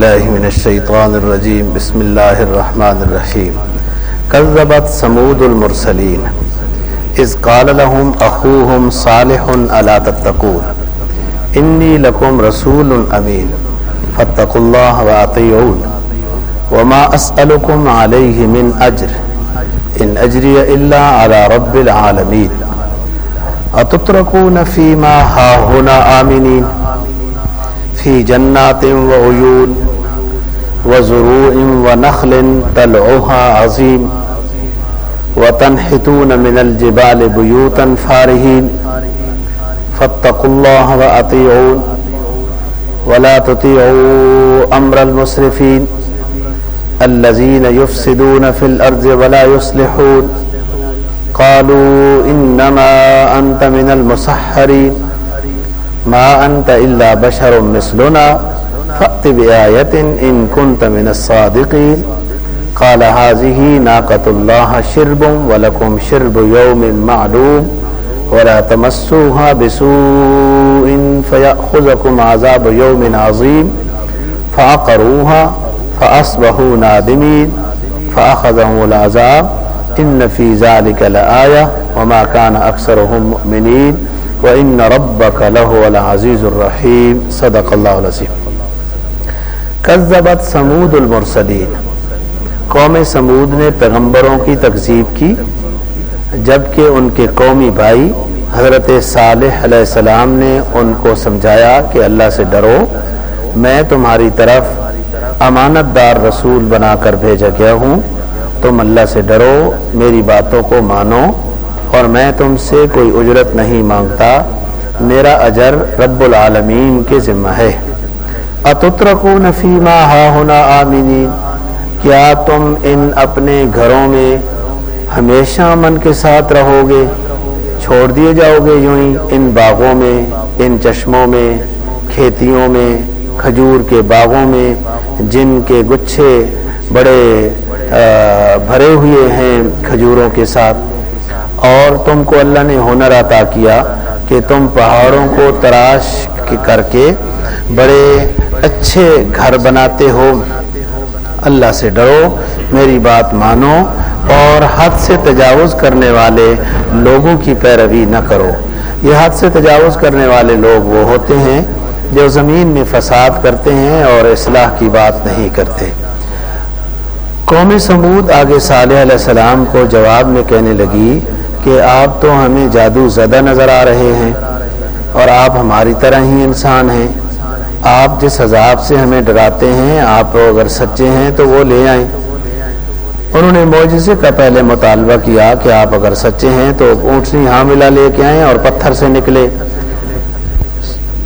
أعوذ بالله من الشيطان الرجيم بسم الله الرحمن الرحيم كذبت سمود المرسلين إذ قال لهم أخوهم صالح ألا تتقون۔ إني لكم رسول أمين فاتقوا الله وأطيعون وما أسألكم عليه من أجر إن أجري إلا على رب العالمين أتتركون فيما هاهنا آمنين في جنات وعيون وزروع ونخل تلعها عظيم وتنحتون من الجبال بيوتا فارهين فاتقوا الله وأطيعون ولا تطيعوا أمر المسرفين الذين يفسدون في الأرض ولا يصلحون قالوا إنما أنت من المسحرين ما أنت إلا بشر مثلنا فأت بآية إن كنت من الصادقين. قال هذه ناقة الله شرب ولكم شرب يوم معلوم ولا تمسوها بسوء فيأخذكم عذاب يوم عظيم. فعقروها فأصبحوا نادمين. فأخذهم العذاب. إن في ذلك لآية. وما كان أكثرهم مؤمنين. وإن ربك له العزيز الرحيم. صدق الله العظيم. كذبت سمود المرسلين قوم سمود نے پیغمبروں کی تکذیب کی، جبکہ ان کے قومی بھائی حضرت صالح علیہ السلام نے ان کو سمجھایا کہ اللہ سے ڈرو، میں تمہاری طرف امانت دار رسول بنا کر بھیجا گیا ہوں۔ تم اللہ سے ڈرو، میری باتوں کو مانو اور میں تم سے کوئی اجرت نہیں مانگتا۔ میرا اجر رب العالمین کے ذمہ ہے۔ اترکو نفیمہ ہا ہونا آمینین کیا تم ان اپنے گھروں میں ہمیشہ من کے ساتھ رہو گے چھوڑ دیے جاؤ گے یوں ہی ان باغوں میں، ان چشموں میں، کھیتیوں میں، کھجور کے باغوں میں، جن کے گچھے بڑے بھرے ہوئے ہیں کھجوروں کے ساتھ۔ اور تم کو اللہ نے ہنر عطا کیا کہ تم پہاڑوں کو تراش کر کے بڑے اچھے گھر بناتے ہو۔ اللہ سے ڈرو، میری بات مانو اور حد سے تجاوز کرنے والے لوگوں کی پیروی نہ کرو۔ یہ حد سے تجاوز کرنے والے لوگ وہ ہوتے ہیں جو زمین میں فساد کرتے ہیں اور اصلاح کی بات نہیں کرتے۔ قوم سمود آگے صالح علیہ السلام کو جواب میں کہنے لگی کہ آپ تو ہمیں جادو زدہ نظر آ رہے ہیں اور آپ ہماری طرح ہی انسان ہیں۔ آپ جس عذاب سے ہمیں ڈراتے ہیں، آپ اگر سچے ہیں تو وہ لے آئیں۔ انہوں نے معجزے کا پہلے مطالبہ کیا کہ آپ اگر سچے ہیں تو اونٹنی ہاں حاملہ لے کے آئیں اور پتھر سے نکلے۔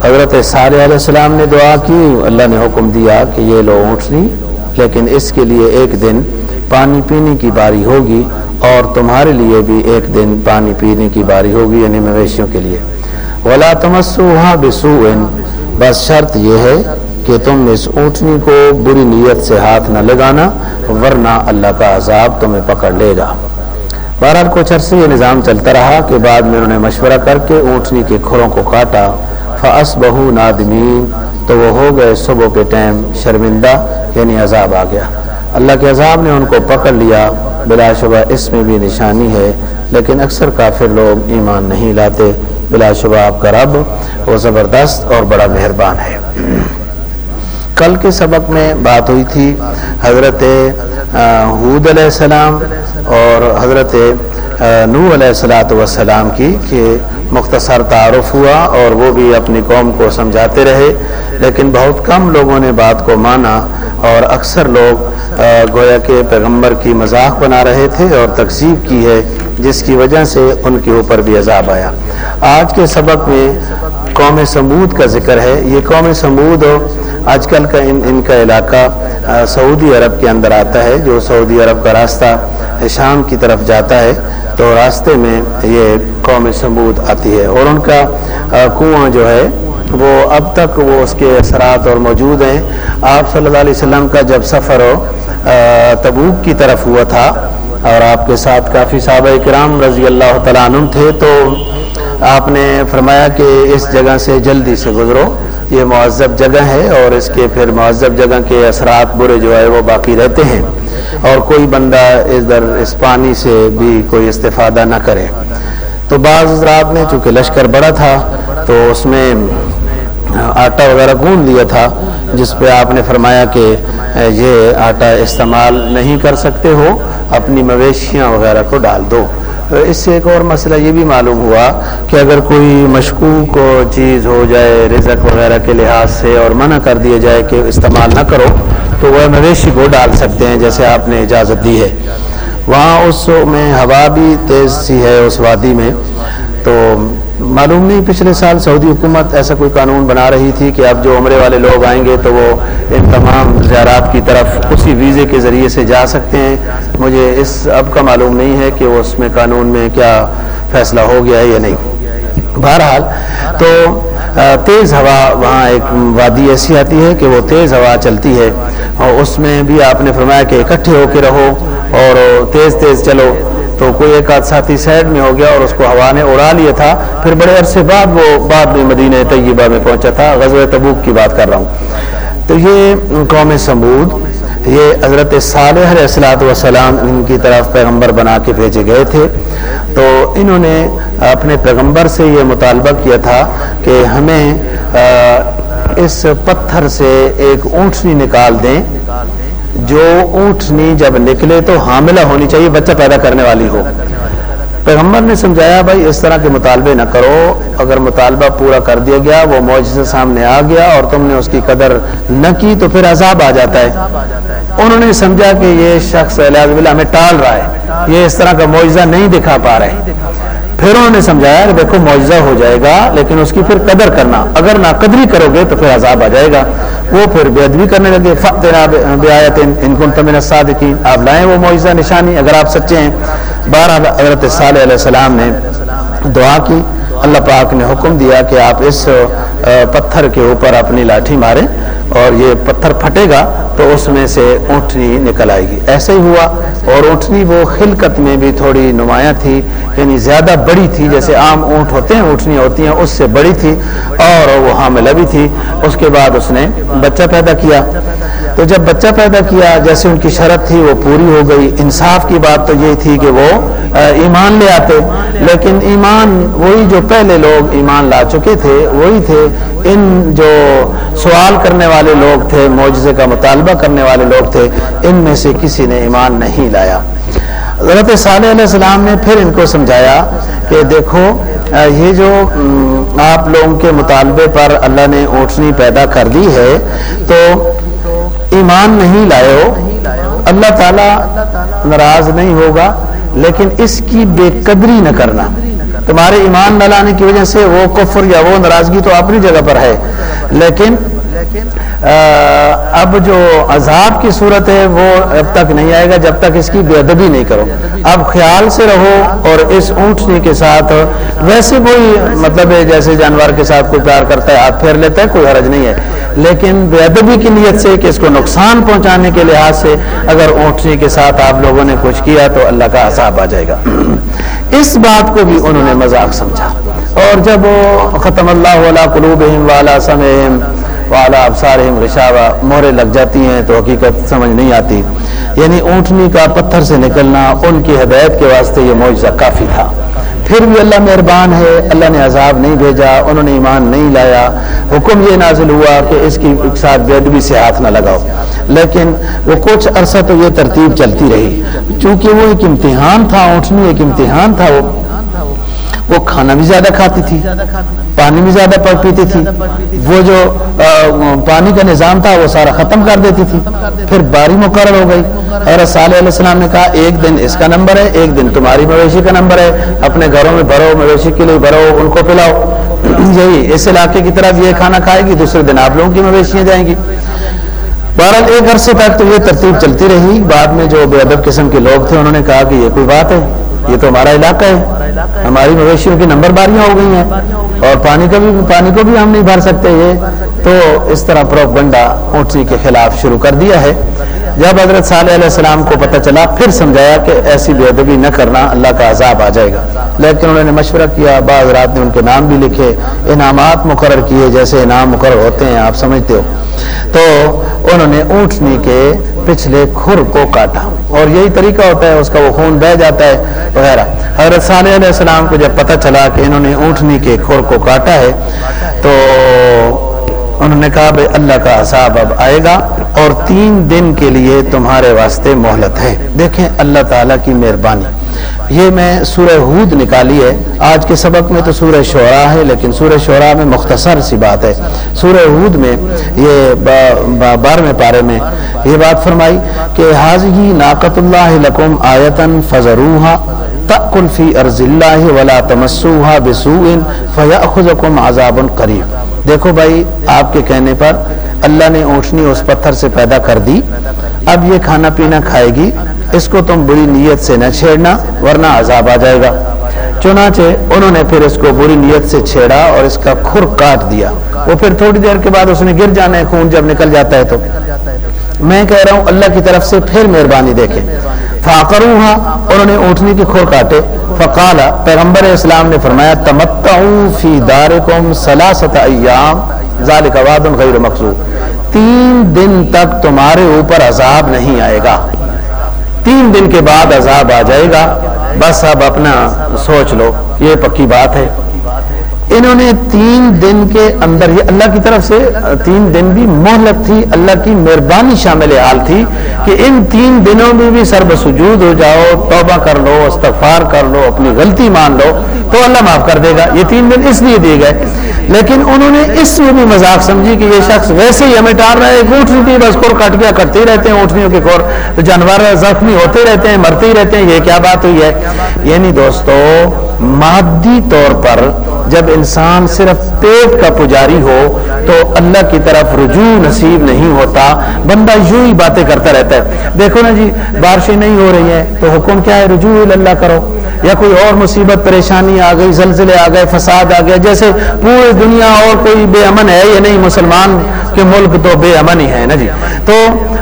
حضرت صالح علیہ السلام نے دعا کی، اللہ نے حکم دیا کہ یہ لو اونٹنی، لیکن اس کے لیے ایک دن پانی پینے کی باری ہوگی اور تمہارے لیے بھی ایک دن پانی پینے کی باری ہوگی یعنی مویشیوں کے لیے۔ ولا تمسوہا بسو بس شرط یہ ہے کہ تم اس اونٹنی کو بری نیت سے ہاتھ نہ لگانا، ورنہ اللہ کا عذاب تمہیں پکڑ لے گا۔ بہرحال کچھ عرصے یہ نظام چلتا رہا کہ بعد میں انہوں نے مشورہ کر کے اونٹنی کے کھروں کو کاٹا۔ فس بہو نادمین تو وہ ہو گئے صبح کے ٹائم شرمندہ یعنی عذاب آ گیا۔ اللہ کے عذاب نے ان کو پکڑ لیا۔ بلا شبہ اس میں بھی نشانی ہے، لیکن اکثر کافر لوگ ایمان نہیں لاتے۔ بلا شبہ آپ کا رب وہ زبردست اور بڑا مہربان ہے۔ کل کے سبق میں بات ہوئی تھی حضرت حود علیہ السلام اور حضرت نو علیہ السلاۃ والسلام کی کہ مختصر تعارف ہوا اور وہ بھی اپنی قوم کو سمجھاتے رہے، لیکن بہت کم لوگوں نے بات کو مانا اور اکثر لوگ گویا کے پیغمبر کی مذاق بنا رہے تھے اور تقسیب کی ہے۔ جس کی وجہ سے ان کے اوپر بھی عذاب آیا۔ آج کے سبق میں قوم سمود کا ذکر ہے۔ یہ قوم سمود آج کل کا ان ان کا علاقہ سعودی عرب کے اندر آتا ہے، جو سعودی عرب کا راستہ شام کی طرف جاتا ہے، تو راستے میں یہ قوم سمود آتی ہے۔ اور ان کا کنواں جو ہے، وہ اب تک وہ اس کے اثرات اور موجود ہیں۔ آپ صلی اللہ علیہ وسلم کا جب سفر ہو تبوک کی طرف ہوا تھا اور آپ کے ساتھ کافی صحابہ کرام رضی اللہ تعالیٰ عنہ تھے، تو آپ نے فرمایا کہ اس جگہ سے جلدی سے گزرو۔ یہ معذب جگہ ہے اور اس کے پھر معذب جگہ کے اثرات برے جو ہے وہ باقی رہتے ہیں۔ اور کوئی بندہ ادھر اس پانی سے بھی کوئی استفادہ نہ کرے۔ تو بعض رات میں چونکہ لشکر بڑا تھا، تو اس میں آٹا وغیرہ گون لیا تھا، جس پہ آپ نے فرمایا کہ یہ آٹا استعمال نہیں کر سکتے ہو۔ اپنی مویشیاں وغیرہ کو ڈال دو۔ اس سے ایک اور مسئلہ یہ بھی معلوم ہوا کہ اگر کوئی مشکوک چیز ہو جائے رزق وغیرہ کے لحاظ سے اور منع کر دیا جائے کہ استعمال نہ کرو، تو وہ مویشی کو ڈال سکتے ہیں جیسے آپ نے اجازت دی ہے۔ وہاں اس میں ہوا بھی تیز سی ہے، اس وادی میں۔ تو معلوم نہیں، پچھلے سال سعودی حکومت ایسا کوئی قانون بنا رہی تھی کہ اب جو عمرے والے لوگ آئیں گے تو وہ ان تمام زیارات کی طرف اسی ویزے کے ذریعے سے جا سکتے ہیں۔ مجھے اس اب کا معلوم نہیں ہے کہ وہ اس میں قانون میں کیا فیصلہ ہو گیا ہے یا نہیں۔ بہرحال تو تیز ہوا وہاں ایک وادی ایسی آتی ہے کہ وہ تیز ہوا چلتی ہے اور اس میں بھی آپ نے فرمایا کہ اکٹھے ہو کے رہو اور تیز تیز چلو۔ تو کوئی ایک آدھ ساتھی سائڈ میں ہو گیا اور اس کو ہوا نے اڑا لیا تھا، پھر بڑے عرصے بعد وہ بعد میں مدینہ طیبہ میں پہنچا تھا۔ غزوہ تبوک کی بات کر رہا ہوں۔ تو یہ قوم سمود، یہ حضرت صالح علیہ السلاۃ والسلام ان کی طرف پیغمبر بنا کے بھیجے گئے تھے۔ تو انہوں نے اپنے پیغمبر سے یہ مطالبہ کیا تھا کہ ہمیں اس پتھر سے ایک اونٹنی نکال دیں۔ جو اونٹنی جب نکلے تو حاملہ ہونی چاہیے، بچہ پیدا کرنے والی ہو۔ پیغمبر نے سمجھایا، بھائی، اس طرح کے مطالبے نہ کرو۔ اگر مطالبہ پورا کر دیا گیا، وہ معجزہ سامنے آ گیا اور تم نے اس کی قدر نہ کی تو پھر عذاب آ جاتا ہے۔ انہوں نے سمجھا کہ یہ شخص ہمیں ٹال رہا ہے۔ یہ اس طرح کا معجزہ نہیں دکھا پا رہے پھر انہوں نے سمجھایا کہ دیکھو معجزہ ہو جائے گا، لیکن اس کی پھر قدر کرنا۔ اگر نہ قدری کرو گے تو پھر عذاب آ جائے گا۔ وہ پھر بے ادبی کرنے لگے۔ ان کو ساد صادقین آپ لائیں وہ معجزہ نشانی۔ اگر آپ سچے ہیں۔ بارہ حضرت صالح علیہ السلام نے دعا کی۔ اللہ پاک نے حکم دیا کہ آپ اس پتھر کے اوپر اپنی لاٹھی ماریں اور یہ پتھر پھٹے گا تو اس میں سے اونٹنی نکل آئے گی۔ ایسے ہی ہوا۔ اور اونٹنی وہ خلقت میں بھی تھوڑی نمایاں تھی یعنی زیادہ بڑی تھی، جیسے عام اونٹ ہوتے ہیں، اونٹنی ہوتی ہیں، اس سے بڑی تھی اور وہ حاملہ بھی تھی۔ اس کے بعد اس نے بچہ پیدا کیا۔ تو جب بچہ پیدا کیا، جیسے ان کی شرط تھی، وہ پوری ہو گئی۔ انصاف کی بات تو یہ تھی کہ وہ ایمان لے آتے۔ لیکن ایمان، وہی جو پہلے لوگ ایمان لا چکے تھے، وہی تھے۔ ان جو سوال کرنے والے لوگ تھے، معجزے کا مطالبہ کرنے والے لوگ تھے، ان میں سے کسی نے ایمان نہیں لایا۔ حضرت صالح علیہ السلام نے پھر ان کو سمجھایا کہ دیکھو یہ جو آپ لوگوں کے مطالبے پر اللہ نے اونٹنی پیدا کر دی ہے، تو ایمان نہیں لائے ہو، اللہ تعالیٰ ناراض نہیں ہوگا، لیکن اس کی بے قدری نہ کرنا۔ تمہارے ایمان نہ لانے کی وجہ سے وہ کفر یا وہ ناراضگی تو اپنی جگہ پر ہے، لیکن اب جو عذاب کی صورت ہے، وہ اب تک نہیں آئے گا جب تک اس کی بے ادبی نہیں کرو۔ اب خیال سے رہو اور اس اونٹنی کے ساتھ، ویسے کوئی مطلب ہے، جیسے جانور کے ساتھ کوئی پیار کرتا ہے ہاتھ پھیر لیتا ہے کوئی حرج نہیں ہے۔ لیکن بے ادبی کی نیت سے کہ اس کو نقصان پہنچانے کے لحاظ سے اگر اونٹنی کے ساتھ آپ لوگوں نے کچھ کیا تو اللہ کا عذاب آ جائے گا۔ اس بات کو بھی انہوں نے مذاق سمجھا۔ اور جب ختم اللہ والا قلوبہم والا سمہم والا ابسارہم غشاوہ مہرے لگ جاتی ہیں تو حقیقت سمجھ نہیں آتی۔ یعنی اونٹنی کا پتھر سے نکلنا، ان کی ہدایت کے واسطے یہ معجزہ کافی تھا۔ پھر بھی اللہ مہربان ہے، اللہ نے عذاب نہیں بھیجا، انہوں نے ایمان نہیں لایا۔ حکم یہ نازل ہوا کہ اس کی ساتھ بیدبی سے ہاتھ نہ لگاؤ۔ لیکن وہ کچھ عرصہ تو یہ ترتیب چلتی رہی۔ چونکہ وہ ایک امتحان تھا، اونٹنی ایک امتحان تھا، وہ وہ کھانا بھی زیادہ کھاتی تھی۔ پانی بھی زیادہ پڑ پیتی تھی۔ وہ جو پانی کا نظام تھا وہ سارا ختم کر دیتی تھی۔ پھر باری مقرر ہو گئی۔ اور صالح علیہ السلام نے کہا ایک دن اس کا نمبر ہے ایک دن تمہاری مویشی کا نمبر ہے۔ اپنے گھروں میں بھرو مویشی کے لیے بھرو ان کو پلاؤ۔ یہی اس علاقے کی طرف یہ کھانا کھائے گی دوسرے دن آپ لوگوں کی مویشیاں جائیں گی۔ بہرحال ایک عرصے تک تو یہ ترتیب چلتی رہی۔ بعد میں جو بے ادب قسم کے لوگ تھے انہوں نے کہا کہ یہ کوئی بات ہے یہ تو ہمارا علاقہ ہے۔ ہماری مویشیوں کی نمبر باریاں ہو گئی ہیں۔ اور پانی کا بھی پانی کو بھی ہم نہیں بھر سکتے یہ۔ تو اس طرح پروپگنڈا اونٹنی کے خلاف شروع کر دیا ہے۔ جب حضرت صالح علیہ السلام کو پتہ چلا، پھر سمجھایا کہ ایسی بے ادبی نہ کرنا اللہ کا عذاب آ جائے گا۔ لیکن انہوں نے مشورہ کیا، بعض رات نے ان کے نام بھی لکھے، انعامات مقرر کیے، جیسے انعام مقرر ہوتے ہیں، آپ سمجھتے ہو۔ تو انہوں نے اونٹنی کے پچھلے کھر کو کاٹا اور یہی طریقہ ہوتا ہے، اس کا وہ خون بہ جاتا ہے، وغیرہ۔ حضرت صالح علیہ السلام کو جب پتہ چلا کہ انہوں نے اونٹنی کے کھر کو کاٹا ہے، تو انہوں نے کہا بھائی اللہ کا عذاب اب آئے گا اور تین دن کے لیے تمہارے واسطے مہلت ہے۔ دیکھیں اللہ تعالیٰ کی مہربانی۔ یہ میں سورہ ہود نکالی ہے۔ آج کے سبق میں تو سورہ شعراء ہے، لیکن سورہ شعراء میں مختصر سی بات ہے۔ سورہ ہود میں، یہ بارہویں پارے میں یہ بات فرمائی کہ حاضی ناقت اللہ لکم آیتن فضروحا تأکل فی ارض اللہ ولا تمسوها بسوء فیأخذکم عذاب قریب۔ دیکھو بھائی، آپ کے کہنے پر اللہ نے اونٹنی اس پتھر سے پیدا کر دی۔ اب یہ کھانا پینا کھائے گی۔ اس کو تم بری نیت سے نہ چھیڑنا ورنہ عذاب آ جائے گا۔ چنانچہ انہوں نے پھر اس کو بری نیت سے چھیڑا اور اس کا کھر کاٹ دیا۔ وہ پھر تھوڑی دیر کے بعد اس نے گر جانا ہے خون جب نکل جاتا ہے تو۔ میں کہہ رہا ہوں، اللہ کی طرف سے پھر مہربانی دیکھیں۔ فاقروہا، انہوں نے اونٹنی کے کھور کاٹے۔ فقالا، پیغمبر اسلام نے فرمایا تمتعو فی دارکم سلاست ایام۔ ذالک وعد غیر مقصود تین دن تک تمہارے اوپر عذاب نہیں آئے گا۔ تین دن کے بعد عذاب آ جائے گا۔ بس اب اپنا سوچ لو، یہ پکی بات ہے۔ انہوں نے تین دن کے اندر یہ اللہ کی طرف سے، تین دن بھی مہلت تھی، اللہ کی مہربانی شامل حال تھی کہ ان تین دنوں میں بھی سرب سجود ہو جاؤ، توبہ کر لو، استغفار کر لو، اپنی غلطی مان لو، تو اللہ معاف کر دے گا۔ یہ تین دن اس لیے دیے گئے۔ لیکن انہوں نے اس میں بھی مذاق سمجھی کہ یہ شخص ویسے ہی ہمیں ٹار رہا ہے اونٹنی تھی، بس کور کٹ گیا کٹتے ہی رہتے ہیں اونٹنیوں کے کور۔ تو جانور زخمی ہوتے رہتے ہیں، مرتے ہی رہتے ہیں، یہ کیا بات ہوئی ہے؟ یعنی دوستو، مادی طور پر جب انسان صرف پیٹ کا پجاری ہو تو اللہ کی طرف رجوع نصیب نہیں ہوتا، بندہ یوں ہی باتیں کرتا رہتا ہے۔ دیکھو نا جی بارشیں نہیں ہو رہی ہیں تو حکم کیا ہے؟ رجوع اللہ کرو۔ یا کوئی اور مصیبت، پریشانی آ گئی، زلزلے آ گئے، فساد آ گیا، جیسے پوری دنیا اور کوئی بے امن ہے یا نہیں، مسلمان کے ملک تو بے امن ہی ہے نا جی؟ تو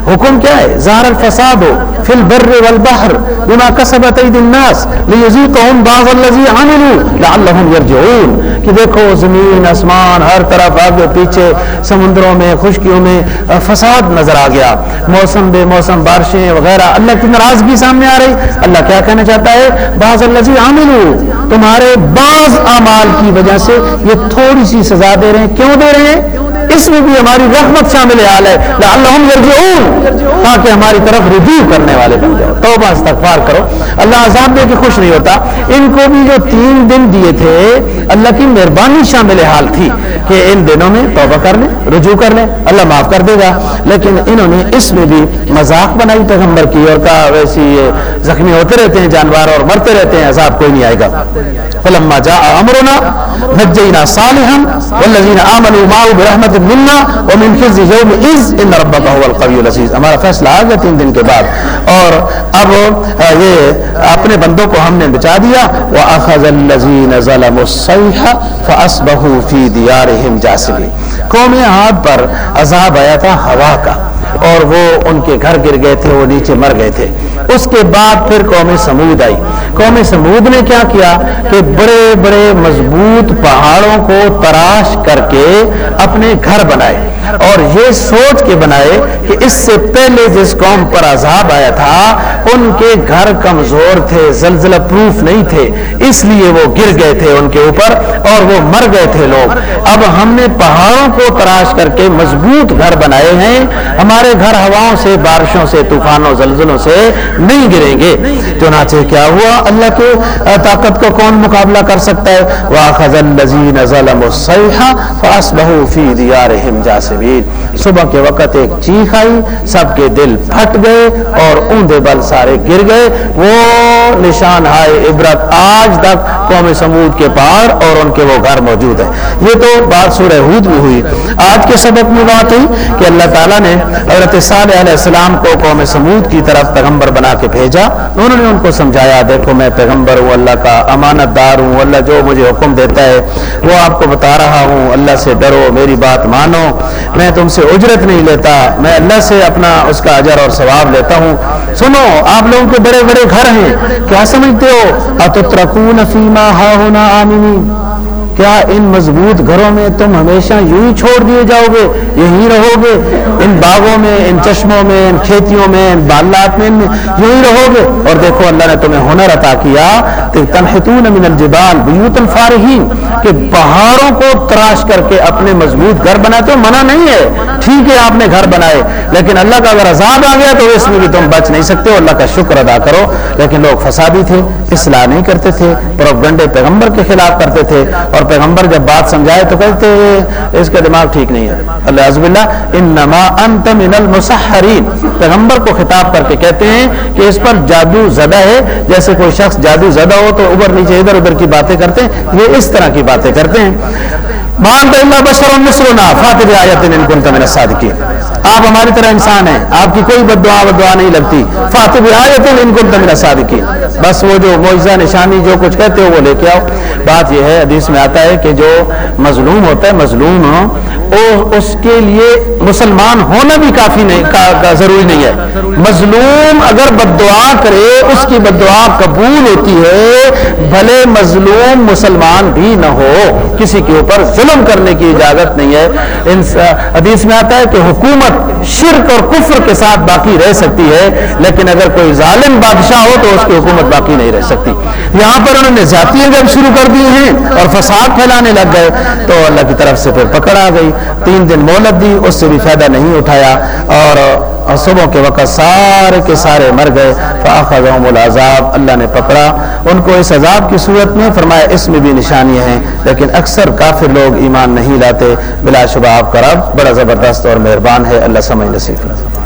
حکم کیا ہے؟ ظاہر الفساد ہو فی البر والبحر بما کسبت اید الناس لیذیقهم بعض الذی عملوا لعلهم یرجعون۔ کہ دیکھو، زمین، آسمان، ہر طرف آگے پیچھے، سمندروں میں، خشکیوں میں فساد نظر آ گیا۔ موسم، بے موسم، بارشیں وغیرہ۔ اللہ کی ناراضگی سامنے آ رہی۔ اللہ کیا کہنا چاہتا ہے؟ بعض الزی عامل تمہارے بعض اعمال کی وجہ سے یہ تھوڑی سی سزا دے رہے ہیں۔ کیوں دے رہے ہیں؟ اس میں بھی ہماری رحمت شامل حال ہے لعلہم یرجعون، تاکہ ہماری طرف رجوع کرنے والے بن جاؤ توبہ، استغفار کرو۔ اللہ عذاب دے کے خوش نہیں ہوتا۔ ان کو بھی جو تین دن دیے تھے، اللہ کی مہربانی شامل حال تھی کہ ان دنوں میں توبہ کر لیں، رجوع کر لیں۔ اللہ معاف کر دے گا۔ لیکن انہوں نے اس میں بھی مذاق بنائی، پیغمبر کی اور کہا، ویسی یہ زخمی ہوتے رہتے ہیں جانور اور مرتے رہتے ہیں، عذاب کوئی نہیں آئے گا۔ فلما جاء امرنا نجينا صالحا والذين امنوا معه برحمه منا ومن خزي يوم اذ ان ربك هو القوي العزيز. ہمارا فیصلہ آ گیا تین دن کے بعد. اور اب یہ اپنے بندوں کو ہم نے بچا دیا. واخذ الذين ظلموا الصيحه فاصبحوا في ديارهم جاثمين قوم عاد پر عذاب آیا تھا، ہوا کا. اور وہ ان کے گھر گر گئے تھے، وہ نیچے مر گئے تھے. اس کے بعد پھر قوم سمود آئی۔ قوم سمود نے کیا کیا کہ بڑے بڑے مضبوط پہاڑوں کو تراش کر کے اپنے گھر بنائے۔ اور یہ سوچ کے بنائے کہ اس سے پہلے جس قوم پر عذاب آیا تھا، ان کے گھر کمزور تھے، زلزلہ پروف نہیں تھے، اس لیے وہ گر گئے تھے ان کے اوپر اور وہ مر گئے تھے لوگ۔ اب ہم نے پہاڑوں کو تراش کر کے مضبوط گھر بنائے ہیں۔ ہمارے گھر ہواؤں سے، بارشوں سے، طوفانوں، زلزلوں سے نہیں گریں گے۔ چنانچہ کیا ہوا؟ اللہ کے طاقت کو کون مقابلہ کر سکتا ہے؟ وَأَخَذَ الَّذِينَ ظَلَمُوا الصَّيْحَ فَأَصْبَحُوا فِي دِيَارِهِمْ جَاسِمِينَ۔ صبح کے وقت ایک چیخ آئی، سب کے دل پھٹ گئے اور اوندے بل سارے گر گئے۔ وہ نشان آئے عبرت آج تک قوم سمود کے پہاڑ اور ان کے وہ گھر موجود ہیں۔ یہ تو بات سورہ ہود میں ہوئی۔ آج کے سبق میں بات ہوئی کہ اللہ تعالیٰ نے حضرت صالح علیہ السلام کو قوم سمود کی طرف پیغمبر بنا لا کے بھیجا۔ انہوں نے ان کو سمجھایا، دیکھو میں پیغمبر ہوں، اللہ کا امانت دار ہوں، اللہ جو مجھے حکم دیتا ہے، وہ آپ کو بتا رہا ہوں۔ اللہ سے ڈرو، میری بات مانو۔ میں تم سے اجرت نہیں لیتا، میں اللہ سے اپنا اس کا اجر اور ثواب لیتا ہوں۔ سنو، آپ لوگوں کے بڑے بڑے گھر ہیں۔ کیا سمجھتے ہو؟ اترکون فیما ہا ہونا آمینی کیا ان مضبوط گھروں میں تم ہمیشہ یوں ہی چھوڑ دیے جاؤ گے؟ یہیں رہو گے؟ ان باغوں میں، ان چشموں میں، ان کھیتیوں میں، ان بالات میں یوں ہی رہو گے؟ اور دیکھو اللہ نے تمہیں ہنر عطا کیا تنحتون من الجبال بیوت الفارحین کہ پہاڑوں کو تراش کر کے اپنے مضبوط گھر بناتے ہو منع نہیں ہے۔ ٹھیک ہے، آپ نے گھر بنائے، لیکن اللہ کا اگر عذاب آ گیا تو اس میں بھی تم بچ نہیں سکتے ہو اللہ کا شکر ادا کرو۔ لیکن لوگ فسادی تھے، اصلاح نہیں کرتے تھے پروپگنڈے پیغمبر کے خلاف کرتے تھے۔ اور اور پیغمبر جب بات سمجھائے تو کہتے ہیں اس کا دماغ ٹھیک نہیں ہے۔ اللہ عزب اللہ انما انت من المسحرین۔ پیغمبر کو خطاب کر کے کہتے ہیں کہ اس پر جادو زدہ ہے۔ جیسے کوئی شخص جادو زدہ ہو تو اوپر نیچے ادھر ادھر کی باتیں کرتے ہیں۔ یہ اس طرح کی باتیں کرتے ہیں۔ مان اللہ بشر مسرنا فاتح آیت ان کنت من الصادقین آپ ہماری طرح انسان ہیں آپ کی کوئی بد دعا دعا نہیں لگتی۔ فاتح آیت ان کنت من الصادقین۔ بس وہ جو معجزہ نشانی جو کچھ کہتے ہو وہ لے کے آؤ۔ بات یہ ہے حدیث میں آتا ہے کہ جو مظلوم ہوتا ہے مظلوم اس کے لیے مسلمان ہونا بھی کافی نہیں کا, کا ضروری نہیں ہے۔ مظلوم اگر بد دعا کرے اس کی بد دعا قبول ہوتی ہے بھلے مظلوم مسلمان بھی نہ ہو۔ کسی کے اوپر ظلم کرنے کی اجازت نہیں ہے۔ حدیث میں آتا ہے کہ حکومت شرک اور کفر کے ساتھ باقی رہ سکتی ہے، لیکن اگر کوئی ظالم بادشاہ ہو تو اس کی حکومت باقی نہیں رہ سکتی۔ یہاں پر انہوں نے ذاتیاں جب شروع کر دی ہیں اور فساد پھیلانے لگ گئے، تو اللہ کی طرف سے پھر پکڑ آ گئی۔ تین دن مہلت دی، اس سے بھی فائدہ نہیں اٹھایا اور صبح کے وقت سارے کے سارے مر گئے فاخذهم العذاب، اللہ نے پکڑا۔ ان کو اس عذاب کی صورت میں فرمایا، اس میں بھی نشانیاں ہیں، لیکن اکثر کافر لوگ ایمان نہیں لاتے۔ بلا شبہ آپ کا رب بڑا زبردست اور مہربان ہے، اللہ سمجھ نصیب